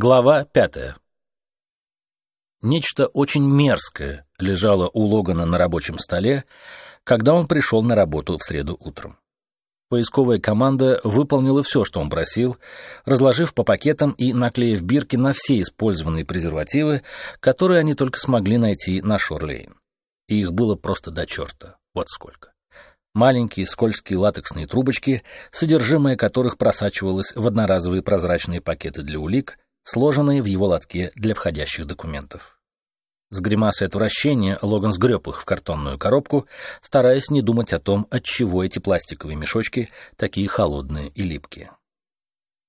Глава пятая. Нечто очень мерзкое лежало у Логана на рабочем столе, когда он пришел на работу в среду утром. Поисковая команда выполнила все, что он просил, разложив по пакетам и наклеив бирки на все использованные презервативы, которые они только смогли найти на Шорлейн. И их было просто до черта. Вот сколько. Маленькие скользкие латексные трубочки, содержимое которых просачивалось в одноразовые прозрачные пакеты для улик, сложенные в его лотке для входящих документов. С гримасой отвращения Логан сгреб их в картонную коробку, стараясь не думать о том, отчего эти пластиковые мешочки такие холодные и липкие.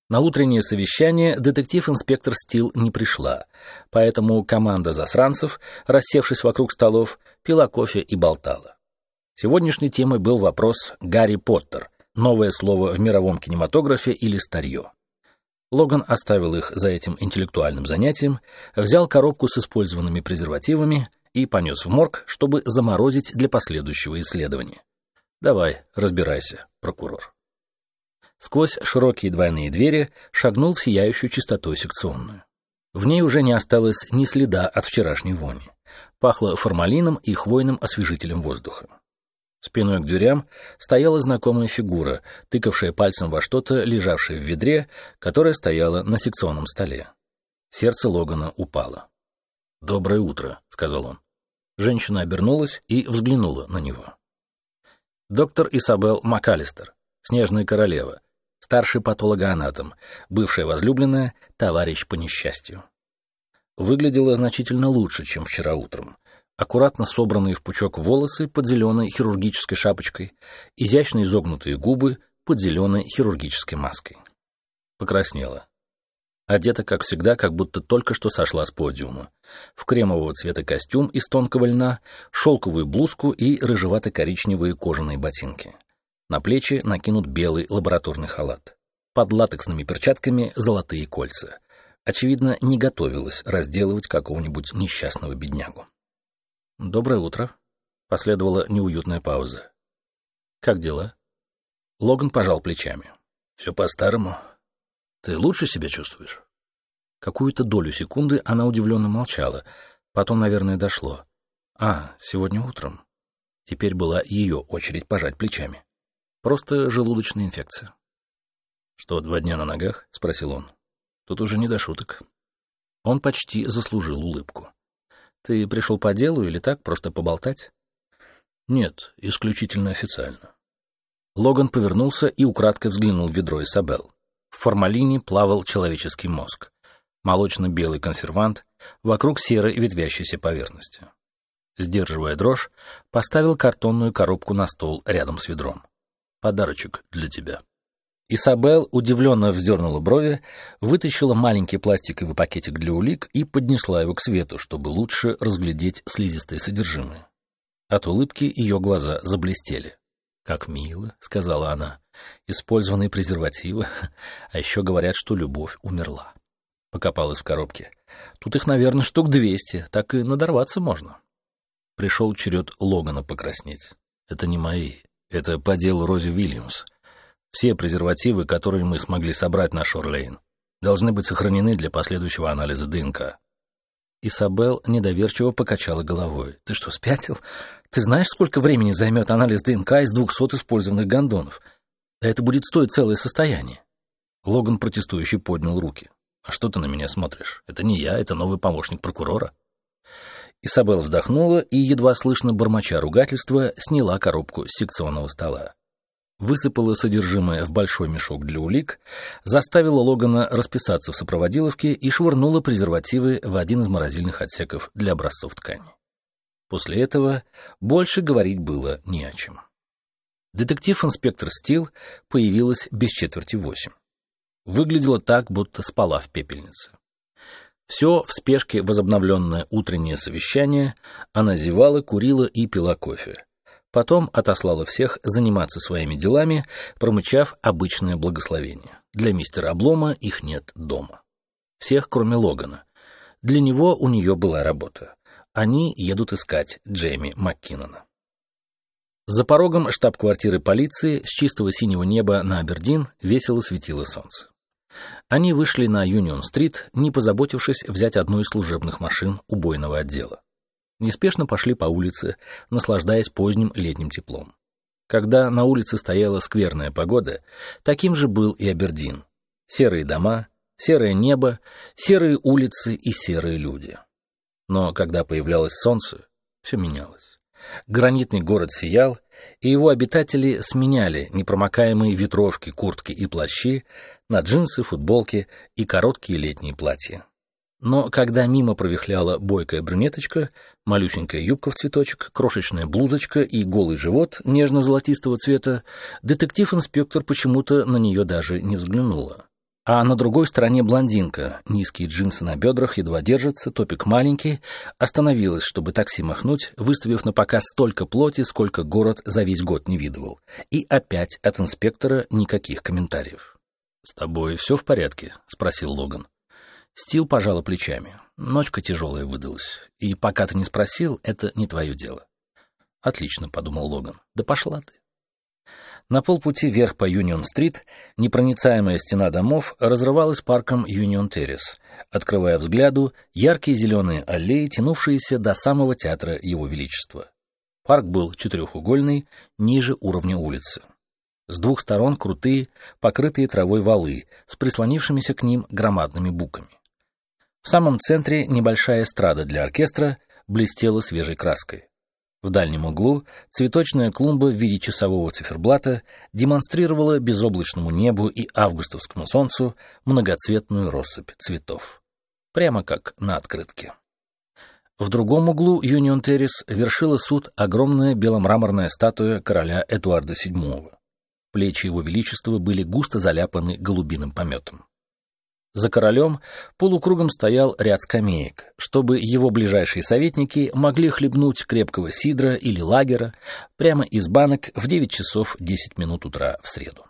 На утреннее совещание детектив-инспектор Стил не пришла, поэтому команда засранцев, рассевшись вокруг столов, пила кофе и болтала. Сегодняшней темой был вопрос «Гарри Поттер» — новое слово в мировом кинематографе или старье. Логан оставил их за этим интеллектуальным занятием, взял коробку с использованными презервативами и понес в морг, чтобы заморозить для последующего исследования. «Давай, разбирайся, прокурор». Сквозь широкие двойные двери шагнул в сияющую чистотой секционную. В ней уже не осталось ни следа от вчерашней вони. Пахло формалином и хвойным освежителем воздуха. Спиной к дверям стояла знакомая фигура, тыкавшая пальцем во что-то, лежавшее в ведре, которое стояло на секционном столе. Сердце Логана упало. «Доброе утро», — сказал он. Женщина обернулась и взглянула на него. Доктор Исабел МакАлистер, снежная королева, старший патологоанатом, бывшая возлюбленная, товарищ по несчастью. Выглядела значительно лучше, чем вчера утром аккуратно собранные в пучок волосы под зеленой хирургической шапочкой, изящно изогнутые губы под зеленой хирургической маской. Покраснела. Одета, как всегда, как будто только что сошла с подиума. В кремового цвета костюм из тонкого льна, шелковую блузку и рыжевато-коричневые кожаные ботинки. На плечи накинут белый лабораторный халат. Под латексными перчатками золотые кольца. Очевидно, не готовилась разделывать какого-нибудь несчастного беднягу. «Доброе утро», — последовала неуютная пауза. «Как дела?» Логан пожал плечами. «Все по-старому. Ты лучше себя чувствуешь?» Какую-то долю секунды она удивленно молчала. Потом, наверное, дошло. «А, сегодня утром». Теперь была ее очередь пожать плечами. Просто желудочная инфекция. «Что, два дня на ногах?» — спросил он. «Тут уже не до шуток». Он почти заслужил улыбку. Ты пришел по делу или так, просто поболтать? Нет, исключительно официально. Логан повернулся и украдкой взглянул в ведро Исабел. В формалине плавал человеческий мозг. Молочно-белый консервант вокруг серой ветвящейся поверхности. Сдерживая дрожь, поставил картонную коробку на стол рядом с ведром. «Подарочек для тебя». Исабел удивленно вздернула брови, вытащила маленький пластиковый пакетик для улик и поднесла его к свету, чтобы лучше разглядеть слизистое содержимое. От улыбки ее глаза заблестели. «Как мило», — сказала она, — «использованные презервативы, а еще говорят, что любовь умерла». Покопалась в коробке. «Тут их, наверное, штук двести, так и надорваться можно». Пришел черед Логана покраснеть. «Это не мои, это по делу Рози Уильямс». Все презервативы, которые мы смогли собрать на Шорлейн, должны быть сохранены для последующего анализа ДНК. Исабел недоверчиво покачала головой. «Ты что, спятил? Ты знаешь, сколько времени займет анализ ДНК из двухсот использованных гондонов? Да это будет стоить целое состояние». Логан протестующий поднял руки. «А что ты на меня смотришь? Это не я, это новый помощник прокурора». Исабел вздохнула и, едва слышно бормоча ругательства, сняла коробку с секционного стола высыпала содержимое в большой мешок для улик, заставила Логана расписаться в сопроводиловке и швырнула презервативы в один из морозильных отсеков для образцов ткани. После этого больше говорить было не о чем. Детектив-инспектор Стил появилась без четверти восемь. Выглядела так, будто спала в пепельнице. Все в спешке возобновленное утреннее совещание, она зевала, курила и пила кофе. Потом отослала всех заниматься своими делами, промычав обычное благословение. Для мистера Облома их нет дома. Всех, кроме Логана. Для него у нее была работа. Они едут искать Джейми МакКиннона. За порогом штаб-квартиры полиции с чистого синего неба на Абердин весело светило солнце. Они вышли на Юнион-стрит, не позаботившись взять одну из служебных машин убойного отдела. Неспешно пошли по улице, наслаждаясь поздним летним теплом. Когда на улице стояла скверная погода, таким же был и Абердин. Серые дома, серое небо, серые улицы и серые люди. Но когда появлялось солнце, все менялось. Гранитный город сиял, и его обитатели сменяли непромокаемые ветровки, куртки и плащи на джинсы, футболки и короткие летние платья. Но когда мимо провихляла бойкая брюнеточка, малюсенькая юбка в цветочек, крошечная блузочка и голый живот нежно-золотистого цвета, детектив-инспектор почему-то на нее даже не взглянула. А на другой стороне блондинка, низкие джинсы на бедрах едва держатся, топик маленький, остановилась, чтобы такси махнуть, выставив на показ столько плоти, сколько город за весь год не видывал. И опять от инспектора никаких комментариев. «С тобой все в порядке?» — спросил Логан. Стил пожала плечами. Ночка тяжелая выдалась. И пока ты не спросил, это не твое дело. Отлично, подумал Логан. Да пошла ты. На полпути вверх по Юнион-стрит непроницаемая стена домов разрывалась парком Юнион-террис, открывая взгляду яркие зеленые аллеи, тянувшиеся до самого театра Его Величества. Парк был четырехугольный, ниже уровня улицы. С двух сторон крутые, покрытые травой валы, с прислонившимися к ним громадными буками. В самом центре небольшая эстрада для оркестра блестела свежей краской. В дальнем углу цветочная клумба в виде часового циферблата демонстрировала безоблачному небу и августовскому солнцу многоцветную россыпь цветов. Прямо как на открытке. В другом углу Юнион Террис вершила суд огромная беломраморная статуя короля Эдуарда VII. Плечи его величества были густо заляпаны голубиным пометом. За королем полукругом стоял ряд скамеек, чтобы его ближайшие советники могли хлебнуть крепкого сидра или лагера прямо из банок в 9 часов 10 минут утра в среду.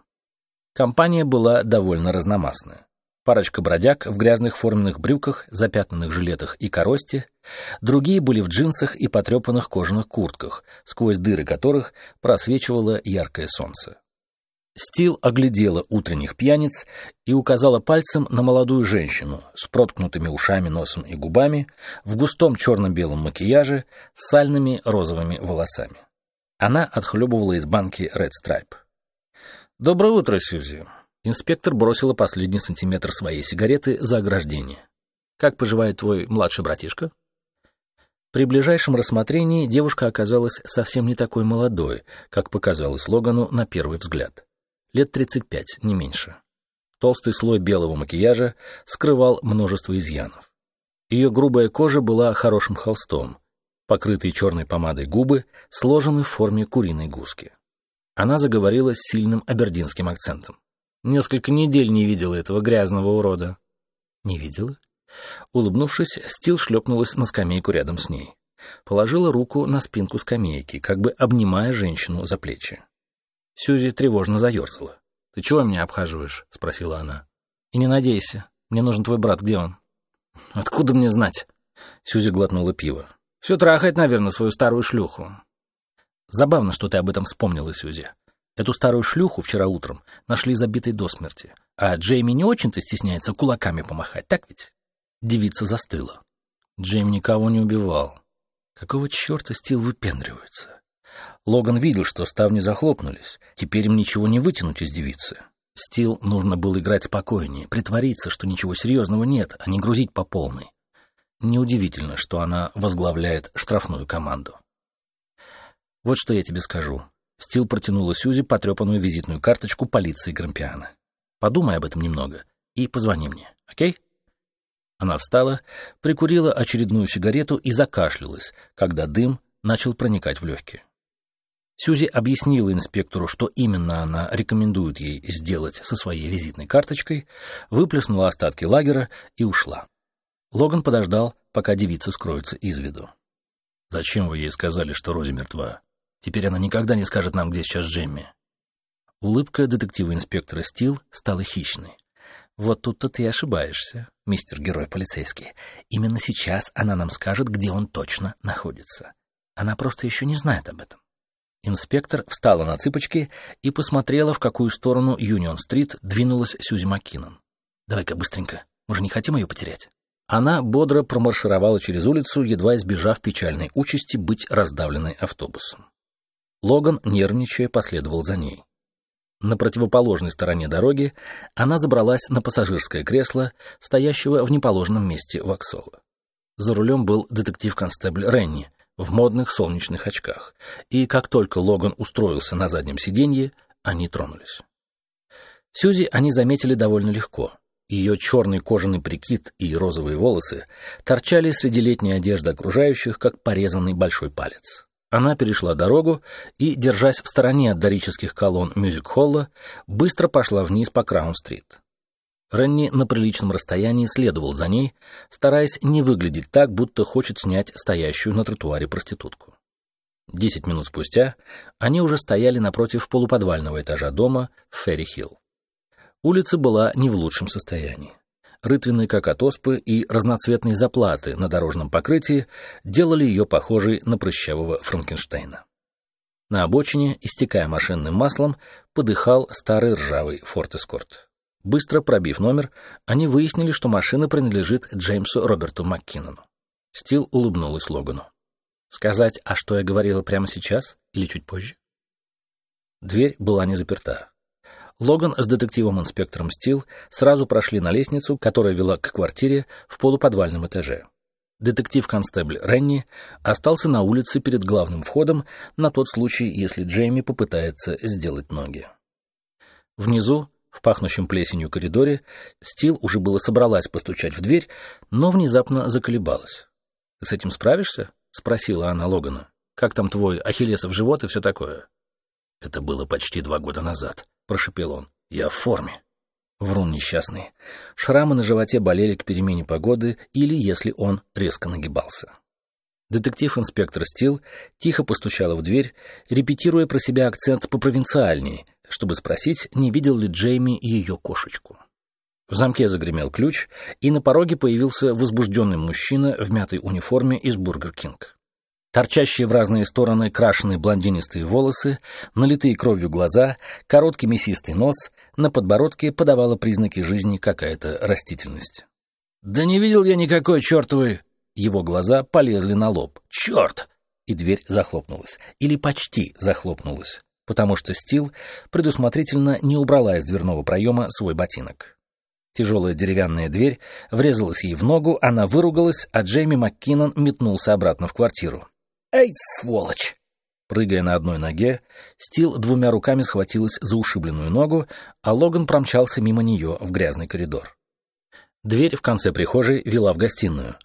Компания была довольно разномастная. Парочка бродяг в грязных форменных брюках, запятнанных жилетах и коросте, другие были в джинсах и потрепанных кожаных куртках, сквозь дыры которых просвечивало яркое солнце. Стил оглядела утренних пьяниц и указала пальцем на молодую женщину с проткнутыми ушами, носом и губами, в густом черно-белом макияже, с сальными розовыми волосами. Она отхлебывала из банки Red Stripe. «Доброе утро, Сьюзи!» Инспектор бросила последний сантиметр своей сигареты за ограждение. «Как поживает твой младший братишка?» При ближайшем рассмотрении девушка оказалась совсем не такой молодой, как показалось Логану на первый взгляд лет 35, не меньше. Толстый слой белого макияжа скрывал множество изъянов. Ее грубая кожа была хорошим холстом, покрытые черной помадой губы сложены в форме куриной гуски. Она заговорила с сильным абердинским акцентом. Несколько недель не видела этого грязного урода. Не видела? Улыбнувшись, Стил шлепнулась на скамейку рядом с ней. Положила руку на спинку скамейки, как бы обнимая женщину за плечи. Сюзи тревожно заерзала. «Ты чего меня обхаживаешь?» — спросила она. «И не надейся. Мне нужен твой брат. Где он?» «Откуда мне знать?» Сюзи глотнула пиво. «Все трахает, наверное, свою старую шлюху». «Забавно, что ты об этом вспомнила, Сюзи. Эту старую шлюху вчера утром нашли забитой до смерти. А Джейми не очень-то стесняется кулаками помахать, так ведь?» Девица застыла. Джейми никого не убивал. Какого черта Стил выпендривается? Логан видел, что ставни захлопнулись. Теперь им ничего не вытянуть из девицы. Стил нужно было играть спокойнее, притвориться, что ничего серьезного нет, а не грузить по полной. Неудивительно, что она возглавляет штрафную команду. «Вот что я тебе скажу». Стил протянула Сюзи потрепанную визитную карточку полиции Грампиана. «Подумай об этом немного и позвони мне, окей?» Она встала, прикурила очередную сигарету и закашлялась, когда дым начал проникать в легкие. Сюзи объяснила инспектору, что именно она рекомендует ей сделать со своей визитной карточкой, выплеснула остатки лагера и ушла. Логан подождал, пока девица скроется из виду. «Зачем вы ей сказали, что Рози мертва? Теперь она никогда не скажет нам, где сейчас Джемми». Улыбка детектива-инспектора Стил стала хищной. «Вот тут-то ты ошибаешься, мистер герой полицейский. Именно сейчас она нам скажет, где он точно находится. Она просто еще не знает об этом. Инспектор встала на цыпочки и посмотрела, в какую сторону Юнион-стрит двинулась Сьюзи Маккинон. Давай-ка быстренько. Мы же не хотим ее потерять. Она бодро промаршировала через улицу, едва избежав печальной участи быть раздавленной автобусом. Логан, нервничая, последовал за ней. На противоположной стороне дороги она забралась на пассажирское кресло, стоящего в неположенном месте Ваксола. За рулем был детектив-констебль Ренни в модных солнечных очках, и как только Логан устроился на заднем сиденье, они тронулись. Сьюзи они заметили довольно легко. Ее черный кожаный прикид и розовые волосы торчали среди летней одежды окружающих, как порезанный большой палец. Она перешла дорогу и, держась в стороне от дорических колонн мюзик-холла, быстро пошла вниз по Краун-стрит. Ренни на приличном расстоянии следовал за ней, стараясь не выглядеть так, будто хочет снять стоящую на тротуаре проститутку. Десять минут спустя они уже стояли напротив полуподвального этажа дома в Ферри-Хилл. Улица была не в лучшем состоянии. Рытвины оспы и разноцветные заплаты на дорожном покрытии делали ее похожей на прыщавого Франкенштейна. На обочине, истекая машинным маслом, подыхал старый ржавый Форт Эскорт. Быстро пробив номер, они выяснили, что машина принадлежит Джеймсу Роберту МакКиннону. Стил улыбнулась Логану. «Сказать, а что я говорила прямо сейчас или чуть позже?» Дверь была не заперта. Логан с детективом-инспектором Стил сразу прошли на лестницу, которая вела к квартире в полуподвальном этаже. Детектив-констебль Ренни остался на улице перед главным входом на тот случай, если Джейми попытается сделать ноги. Внизу, в пахнущем плесенью коридоре, Стил уже было собралась постучать в дверь, но внезапно заколебалась. «Ты с этим справишься?» — спросила она Логана. «Как там твой ахиллесов живот и все такое?» Это было почти два года назад прошепел он. «Я в форме». Врун несчастный. Шрамы на животе болели к перемене погоды или если он резко нагибался. Детектив-инспектор Стил тихо постучала в дверь, репетируя про себя акцент попровинциальней, чтобы спросить, не видел ли Джейми ее кошечку. В замке загремел ключ, и на пороге появился возбужденный мужчина в мятой униформе из Бургер Кинг. Торчащие в разные стороны крашеные блондинистые волосы, налитые кровью глаза, короткий мясистый нос, на подбородке подавала признаки жизни какая-то растительность. «Да не видел я никакой чертовой...» Его глаза полезли на лоб. «Черт!» И дверь захлопнулась. Или почти захлопнулась, потому что Стил предусмотрительно не убрала из дверного проема свой ботинок. Тяжелая деревянная дверь врезалась ей в ногу, она выругалась, а Джейми МакКиннон метнулся обратно в квартиру. «Эй, сволочь!» Прыгая на одной ноге, Стил двумя руками схватилась за ушибленную ногу, а Логан промчался мимо нее в грязный коридор. Дверь в конце прихожей вела в гостиную.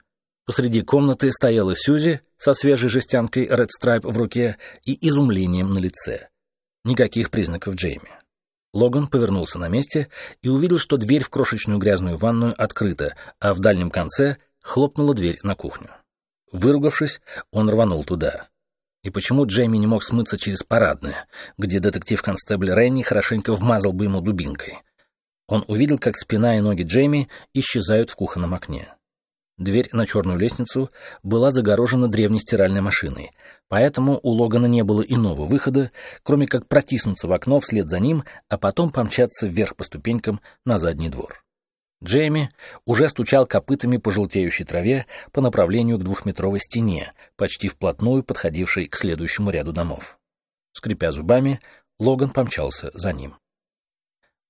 Посреди комнаты стояла Сьюзи со свежей жестянкой Red Stripe в руке и изумлением на лице. Никаких признаков Джейми. Логан повернулся на месте и увидел, что дверь в крошечную грязную ванную открыта, а в дальнем конце хлопнула дверь на кухню. Выругавшись, он рванул туда. И почему Джейми не мог смыться через парадное, где детектив-констебль Ренни хорошенько вмазал бы ему дубинкой? Он увидел, как спина и ноги Джейми исчезают в кухонном окне. Дверь на черную лестницу была загорожена древней стиральной машиной, поэтому у Логана не было иного выхода, кроме как протиснуться в окно вслед за ним, а потом помчаться вверх по ступенькам на задний двор. Джейми уже стучал копытами по желтеющей траве по направлению к двухметровой стене, почти вплотную подходившей к следующему ряду домов. Скрипя зубами, Логан помчался за ним.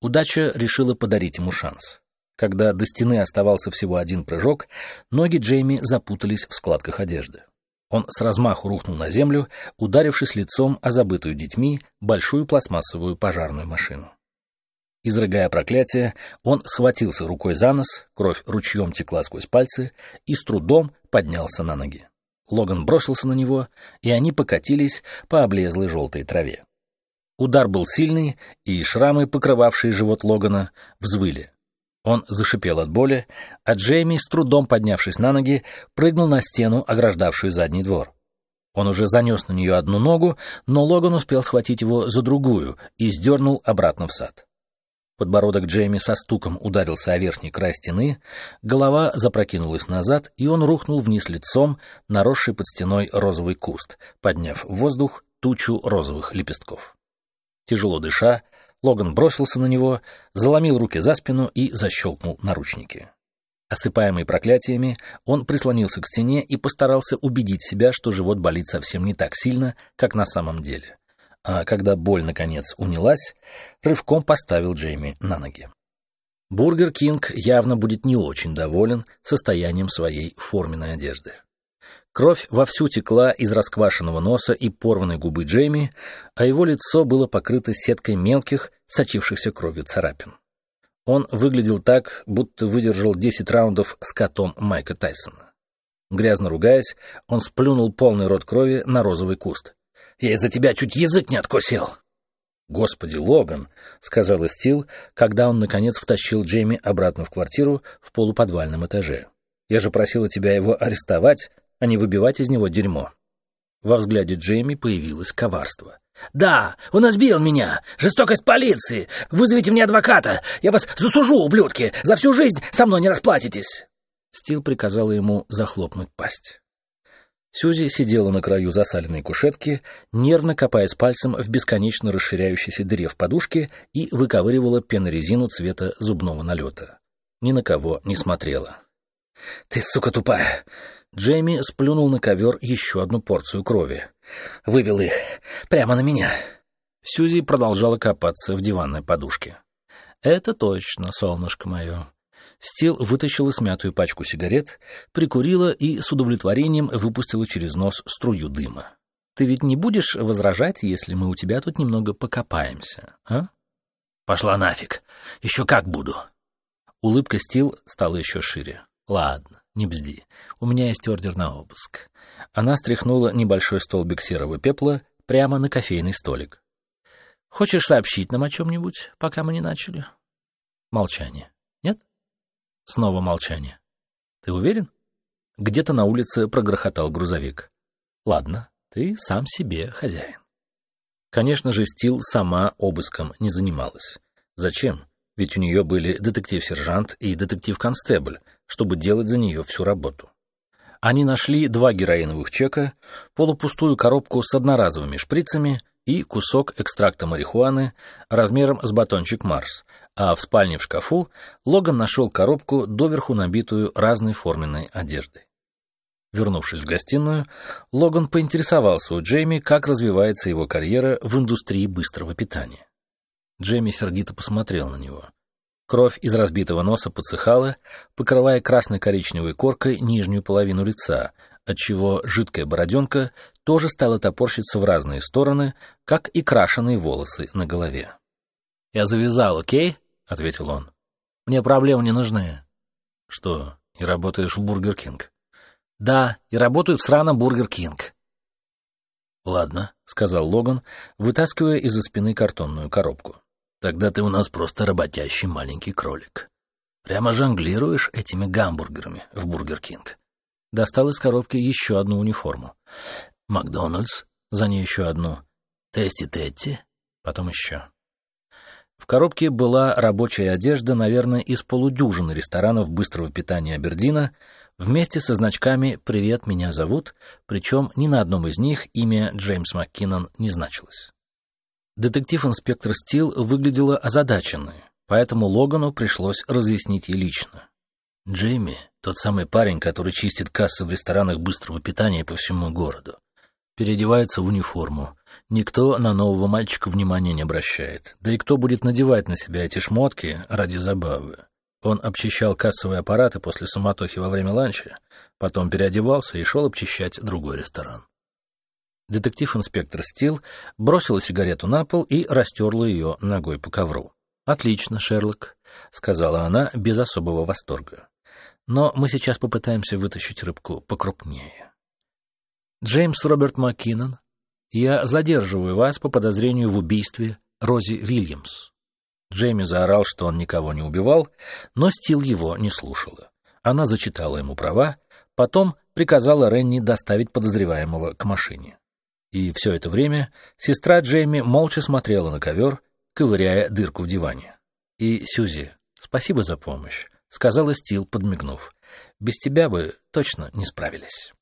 Удача решила подарить ему шанс. Когда до стены оставался всего один прыжок, ноги Джейми запутались в складках одежды. Он с размаху рухнул на землю, ударившись лицом о забытую детьми большую пластмассовую пожарную машину. Изрыгая проклятие, он схватился рукой за нос, кровь ручьем текла сквозь пальцы и с трудом поднялся на ноги. Логан бросился на него, и они покатились по облезлой желтой траве. Удар был сильный, и шрамы, покрывавшие живот Логана, взвыли. Он зашипел от боли, а Джейми, с трудом поднявшись на ноги, прыгнул на стену, ограждавшую задний двор. Он уже занес на нее одну ногу, но Логан успел схватить его за другую и сдернул обратно в сад. Подбородок Джейми со стуком ударился о верхний край стены, голова запрокинулась назад, и он рухнул вниз лицом, наросший под стеной розовый куст, подняв в воздух тучу розовых лепестков. Тяжело дыша, Логан бросился на него, заломил руки за спину и защелкнул наручники. Осыпаемый проклятиями, он прислонился к стене и постарался убедить себя, что живот болит совсем не так сильно, как на самом деле. А когда боль, наконец, унялась, рывком поставил Джейми на ноги. Бургер Кинг явно будет не очень доволен состоянием своей форменной одежды. Кровь вовсю текла из расквашенного носа и порванной губы Джейми, а его лицо было покрыто сеткой мелких, сочившихся кровью царапин. Он выглядел так, будто выдержал 10 раундов с котом Майка Тайсона. Грязно ругаясь, он сплюнул полный рот крови на розовый куст. «Я из-за тебя чуть язык не откусил!» «Господи, Логан!» — сказал Стил, когда он, наконец, втащил Джейми обратно в квартиру в полуподвальном этаже. «Я же просила тебя его арестовать, а не выбивать из него дерьмо». Во взгляде Джейми появилось коварство. «Да, он избил меня! Жестокость полиции! Вызовите мне адвоката! Я вас засужу, ублюдки! За всю жизнь со мной не расплатитесь!» Стил приказала ему захлопнуть пасть. Сюзи сидела на краю засаленной кушетки, нервно копаясь пальцем в бесконечно расширяющейся дыре в подушке и выковыривала пенорезину цвета зубного налета. Ни на кого не смотрела. «Ты, сука, тупая! Джейми сплюнул на ковер еще одну порцию крови. Вывел их. Прямо на меня. Сьюзи продолжала копаться в диванной подушке. «Это точно, солнышко мое». Стил вытащила смятую пачку сигарет, прикурила и с удовлетворением выпустила через нос струю дыма. «Ты ведь не будешь возражать, если мы у тебя тут немного покопаемся, а?» «Пошла нафиг! Еще как буду!» Улыбка Стил стала еще шире. «Ладно, не бзди. У меня есть ордер на обыск». Она стряхнула небольшой столбик серого пепла прямо на кофейный столик. «Хочешь сообщить нам о чем-нибудь, пока мы не начали?» Молчание. «Нет?» Снова молчание. «Ты уверен?» Где-то на улице прогрохотал грузовик. «Ладно, ты сам себе хозяин». Конечно же, Стил сама обыском не занималась. Зачем? Ведь у нее были детектив-сержант и детектив-констебль, чтобы делать за нее всю работу. Они нашли два героиновых чека, полупустую коробку с одноразовыми шприцами и кусок экстракта марихуаны размером с батончик Марс, а в спальне в шкафу Логан нашел коробку, доверху набитую разной форменной одеждой. Вернувшись в гостиную, Логан поинтересовался у Джейми, как развивается его карьера в индустрии быстрого питания. Джейми сердито посмотрел на него. Кровь из разбитого носа подсыхала, покрывая красно-коричневой коркой нижнюю половину лица, отчего жидкая бороденка тоже стала топорщиться в разные стороны, как и крашеные волосы на голове. «Я завязал, окей?» — ответил он. «Мне проблемы не нужны». «Что, и работаешь в Бургер Кинг?» «Да, и работаю в сраном Бургер Кинг». «Ладно», — сказал Логан, вытаскивая из-за спины картонную коробку. Тогда ты у нас просто работящий маленький кролик. Прямо жонглируешь этими гамбургерами в Бургер Кинг. Достал из коробки еще одну униформу. Макдональдс, за ней еще одну. Tasty Tattie, потом еще. В коробке была рабочая одежда, наверное, из полудюжины ресторанов быстрого питания Абердина, вместе со значками «Привет, меня зовут», причем ни на одном из них имя Джеймс МакКиннон не значилось. Детектив-инспектор Стил выглядела озадаченной, поэтому Логану пришлось разъяснить ей лично. Джейми — тот самый парень, который чистит кассы в ресторанах быстрого питания по всему городу. Переодевается в униформу. Никто на нового мальчика внимания не обращает. Да и кто будет надевать на себя эти шмотки ради забавы? Он обчищал кассовые аппараты после суматохи во время ланча, потом переодевался и шел обчищать другой ресторан. Детектив-инспектор Стил бросила сигарету на пол и растерла ее ногой по ковру. «Отлично, Шерлок», — сказала она без особого восторга. «Но мы сейчас попытаемся вытащить рыбку покрупнее». «Джеймс Роберт Маккинон, я задерживаю вас по подозрению в убийстве Рози Вильямс». Джейми заорал, что он никого не убивал, но Стил его не слушала. Она зачитала ему права, потом приказала Ренни доставить подозреваемого к машине. И все это время сестра Джейми молча смотрела на ковер, ковыряя дырку в диване. И Сюзи, спасибо за помощь, сказала Стил, подмигнув. Без тебя бы точно не справились.